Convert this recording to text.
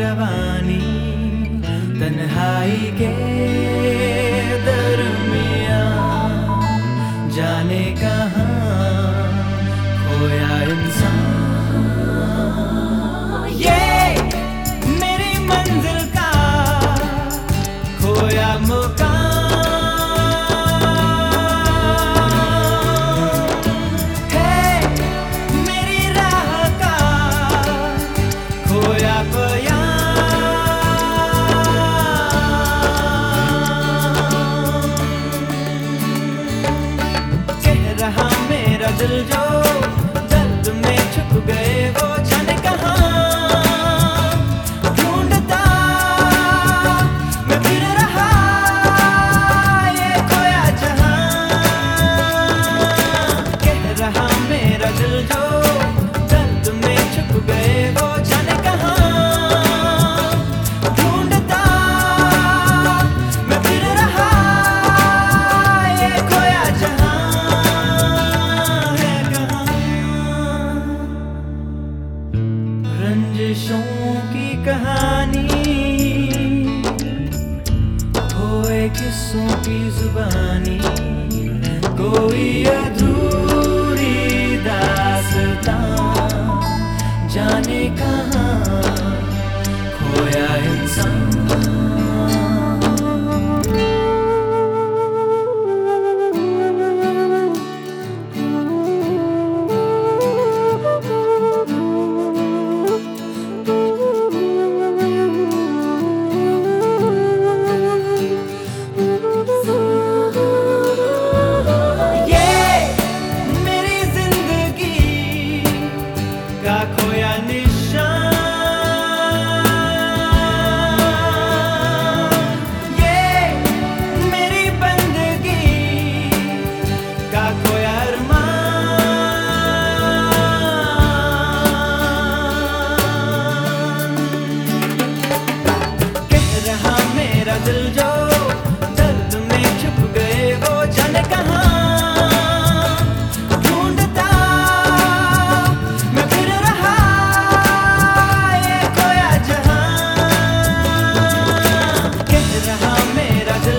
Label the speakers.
Speaker 1: रवानी तन्हाई के Thôi किस्सों की जुबानी। कोई अधूरी दासता। जाने कहाँ खोया इंसान। I just